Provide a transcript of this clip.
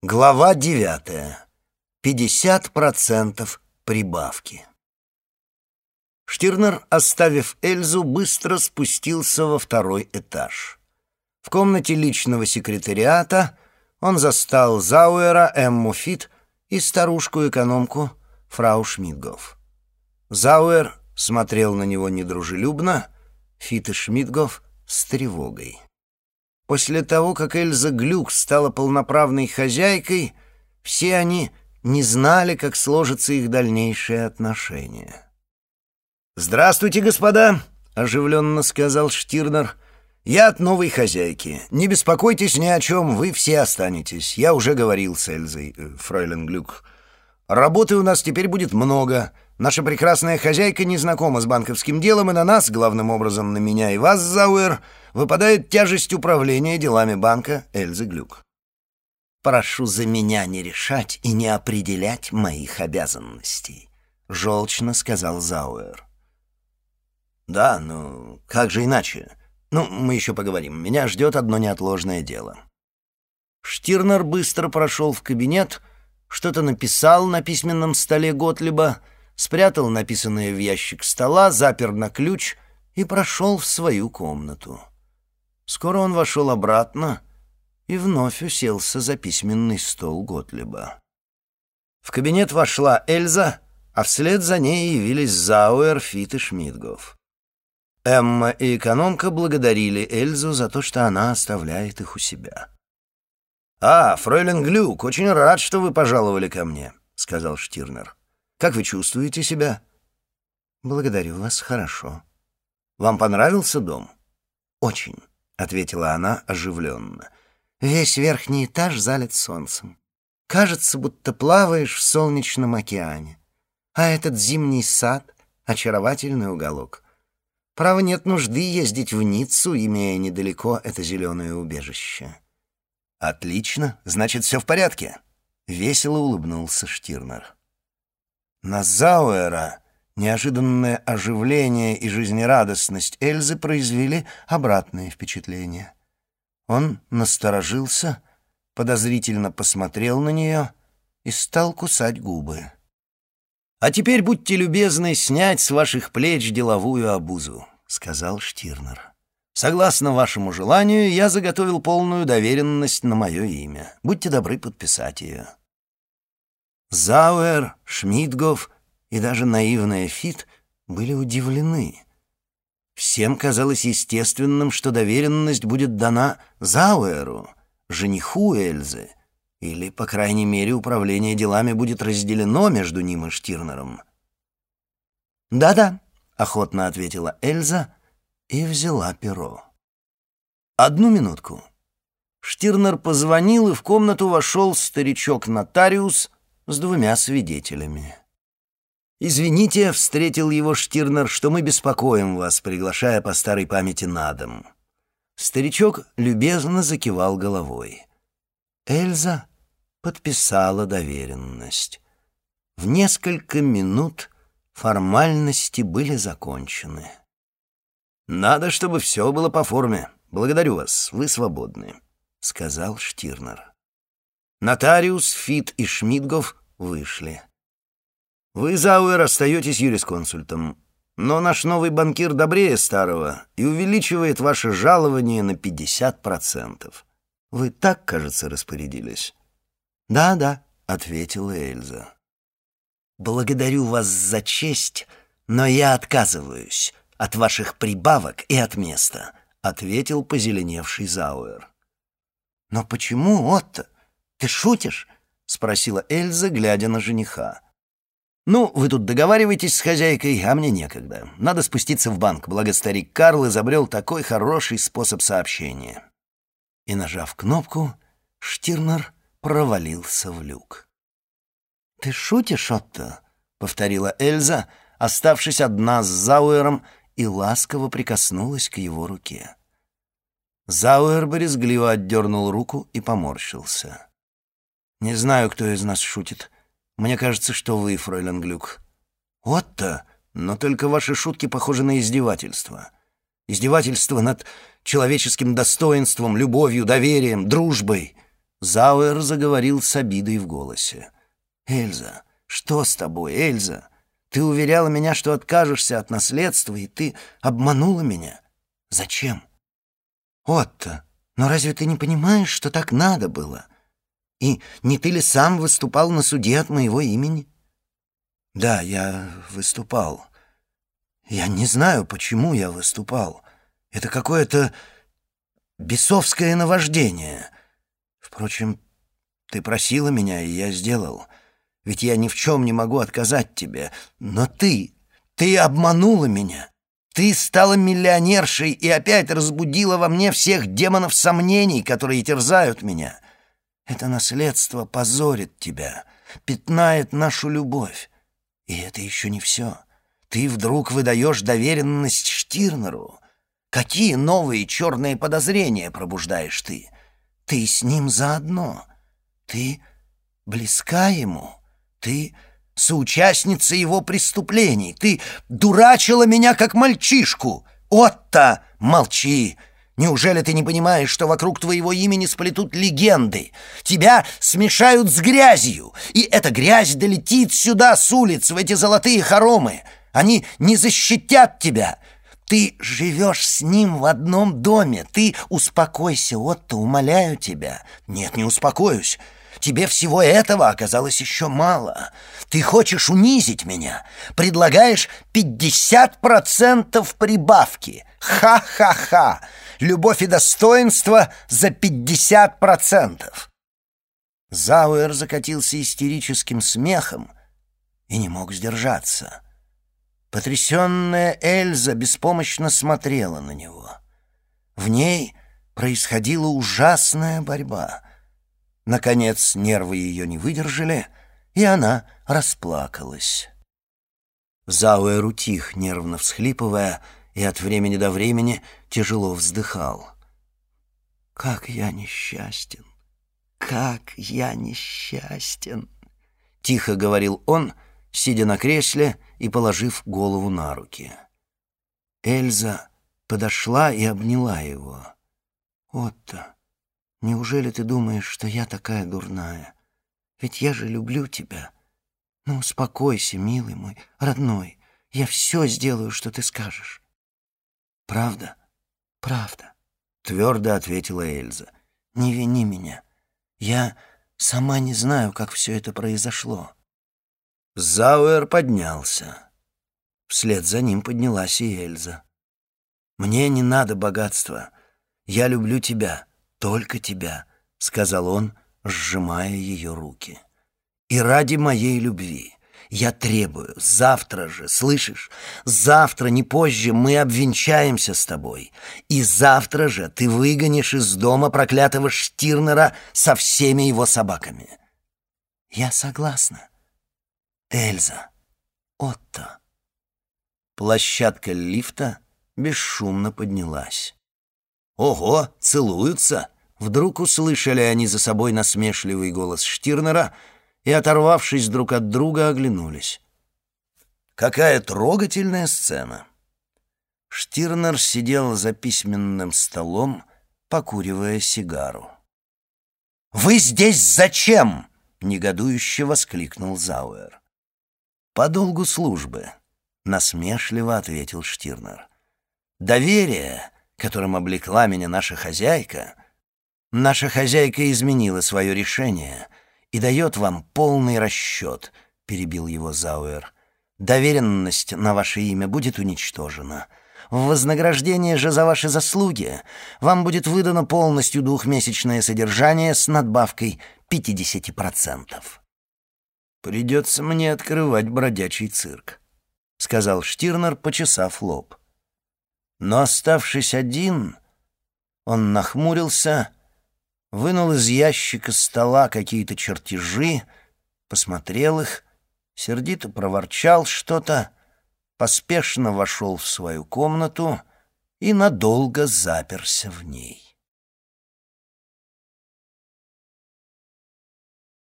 Глава девятая. Пятьдесят процентов прибавки. Штирнер, оставив Эльзу, быстро спустился во второй этаж. В комнате личного секретариата он застал Зауэра, Эмму Фит и старушку-экономку фрау Шмидгоф. Зауэр смотрел на него недружелюбно, Фит и Шмидгоф с тревогой. После того, как Эльза Глюк стала полноправной хозяйкой, все они не знали, как сложатся их дальнейшие отношения. «Здравствуйте, господа!» — оживленно сказал Штирнер. «Я от новой хозяйки. Не беспокойтесь ни о чем, вы все останетесь. Я уже говорил с Эльзой, э, фройлен Глюк. Работы у нас теперь будет много». Наша прекрасная хозяйка не знакома с банковским делом, и на нас, главным образом на меня и вас, Зауэр, выпадает тяжесть управления делами банка Эльзы Глюк. Прошу за меня не решать и не определять моих обязанностей, — желчно сказал Зауэр. Да, ну, как же иначе? Ну, мы еще поговорим. Меня ждет одно неотложное дело. Штирнер быстро прошел в кабинет, что-то написал на письменном столе Готлиба, спрятал написанное в ящик стола, запер на ключ и прошел в свою комнату. Скоро он вошел обратно и вновь уселся за письменный стол Готлиба. В кабинет вошла Эльза, а вслед за ней явились Зауэр, Фит и Шмидгов. Эмма и экономка благодарили Эльзу за то, что она оставляет их у себя. «А, фройлен Глюк, очень рад, что вы пожаловали ко мне», — сказал Штирнер. Как вы чувствуете себя?» «Благодарю вас, хорошо». «Вам понравился дом?» «Очень», — ответила она оживленно. «Весь верхний этаж залит солнцем. Кажется, будто плаваешь в солнечном океане. А этот зимний сад — очаровательный уголок. Право, нет нужды ездить в Ниццу, имея недалеко это зеленое убежище». «Отлично, значит, все в порядке», — весело улыбнулся Штирнер. На Зауэра неожиданное оживление и жизнерадостность Эльзы произвели обратное впечатление. Он насторожился, подозрительно посмотрел на нее и стал кусать губы. «А теперь будьте любезны снять с ваших плеч деловую обузу», — сказал Штирнер. «Согласно вашему желанию, я заготовил полную доверенность на мое имя. Будьте добры подписать ее». Зауэр, Шмидгов и даже наивная Фит были удивлены. Всем казалось естественным, что доверенность будет дана Зауэру, жениху Эльзы, или, по крайней мере, управление делами будет разделено между ним и Штирнером. «Да-да», — охотно ответила Эльза и взяла перо. «Одну минутку». Штирнер позвонил, и в комнату вошел старичок-нотариус — с двумя свидетелями. «Извините», — встретил его Штирнер, — «что мы беспокоим вас, приглашая по старой памяти на дом». Старичок любезно закивал головой. Эльза подписала доверенность. В несколько минут формальности были закончены. «Надо, чтобы все было по форме. Благодарю вас, вы свободны», — сказал Штирнер. Нотариус, Фит и Шмидгов вышли. «Вы, Зауэр, остаетесь юрисконсультом, но наш новый банкир добрее старого и увеличивает ваше жалование на 50%. Вы так, кажется, распорядились?» «Да, да», — ответила Эльза. «Благодарю вас за честь, но я отказываюсь от ваших прибавок и от места», — ответил позеленевший Зауэр. «Но почему, Отто?» «Ты шутишь?» — спросила Эльза, глядя на жениха. «Ну, вы тут договариваетесь с хозяйкой, а мне некогда. Надо спуститься в банк, благо старик Карл изобрел такой хороший способ сообщения». И, нажав кнопку, Штирнер провалился в люк. «Ты шутишь, Отто?» — повторила Эльза, оставшись одна с Зауэром, и ласково прикоснулась к его руке. Зауэр борезгливо отдернул руку и поморщился. Не знаю, кто из нас шутит. Мне кажется, что вы, фройлен Глюк. Вот-то, но только ваши шутки похожи на издевательство. Издевательство над человеческим достоинством, любовью, доверием, дружбой. Зауэр заговорил с обидой в голосе. «Эльза, что с тобой, Эльза? Ты уверяла меня, что откажешься от наследства, и ты обманула меня. Зачем?» «Отто, но разве ты не понимаешь, что так надо было? И не ты ли сам выступал на суде от моего имени?» «Да, я выступал. Я не знаю, почему я выступал. Это какое-то бесовское наваждение. Впрочем, ты просила меня, и я сделал. Ведь я ни в чем не могу отказать тебе. Но ты, ты обманула меня. Ты стала миллионершей и опять разбудила во мне всех демонов сомнений, которые терзают меня. Это наследство позорит тебя, пятнает нашу любовь. И это еще не все. Ты вдруг выдаешь доверенность Штирнеру. Какие новые черные подозрения пробуждаешь ты? Ты с ним заодно. Ты близка ему. Ты соучастница его преступлений. Ты дурачила меня, как мальчишку. Отто, молчи. Неужели ты не понимаешь, что вокруг твоего имени сплетут легенды? Тебя смешают с грязью, и эта грязь долетит сюда с улиц, в эти золотые хоромы. Они не защитят тебя. Ты живешь с ним в одном доме. Ты успокойся, Отто, умоляю тебя. Нет, не успокоюсь. Тебе всего этого оказалось еще мало. Ты хочешь унизить меня. Предлагаешь пятьдесят процентов прибавки. Ха-ха-ха. Любовь и достоинство за пятьдесят процентов. Зауэр закатился истерическим смехом и не мог сдержаться. Потрясенная Эльза беспомощно смотрела на него. В ней происходила ужасная борьба. Наконец нервы ее не выдержали, и она расплакалась. Зауэр утих, нервно всхлипывая, и от времени до времени тяжело вздыхал. «Как я несчастен! Как я несчастен!» — тихо говорил он, сидя на кресле и положив голову на руки. Эльза подошла и обняла его. «Отто, неужели ты думаешь, что я такая дурная? Ведь я же люблю тебя. Ну, успокойся, милый мой, родной. Я все сделаю, что ты скажешь». «Правда? Правда», — твердо ответила Эльза. «Не вини меня. Я сама не знаю, как все это произошло. Зауэр поднялся. Вслед за ним поднялась и Эльза. «Мне не надо богатства. Я люблю тебя, только тебя», — сказал он, сжимая ее руки. «И ради моей любви я требую, завтра же, слышишь? Завтра, не позже, мы обвенчаемся с тобой. И завтра же ты выгонишь из дома проклятого Штирнера со всеми его собаками». «Я согласна», Эльза, Отто. Площадка лифта бесшумно поднялась. «Ого, целуются!» Вдруг услышали они за собой насмешливый голос Штирнера и, оторвавшись друг от друга, оглянулись. Какая трогательная сцена! Штирнер сидел за письменным столом, покуривая сигару. «Вы здесь зачем?» — негодующе воскликнул Зауэр. «По долгу службы», — насмешливо ответил Штирнер. «Доверие, которым облекла меня наша хозяйка, наша хозяйка изменила свое решение и дает вам полный расчет», — перебил его Зауэр. «Доверенность на ваше имя будет уничтожена». В вознаграждение же за ваши заслуги вам будет выдано полностью двухмесячное содержание с надбавкой 50%. «Придется мне открывать бродячий цирк», — сказал Штирнер, почесав лоб. Но, оставшись один, он нахмурился, вынул из ящика стола какие-то чертежи, посмотрел их, сердито проворчал что-то, поспешно вошел в свою комнату и надолго заперся в ней.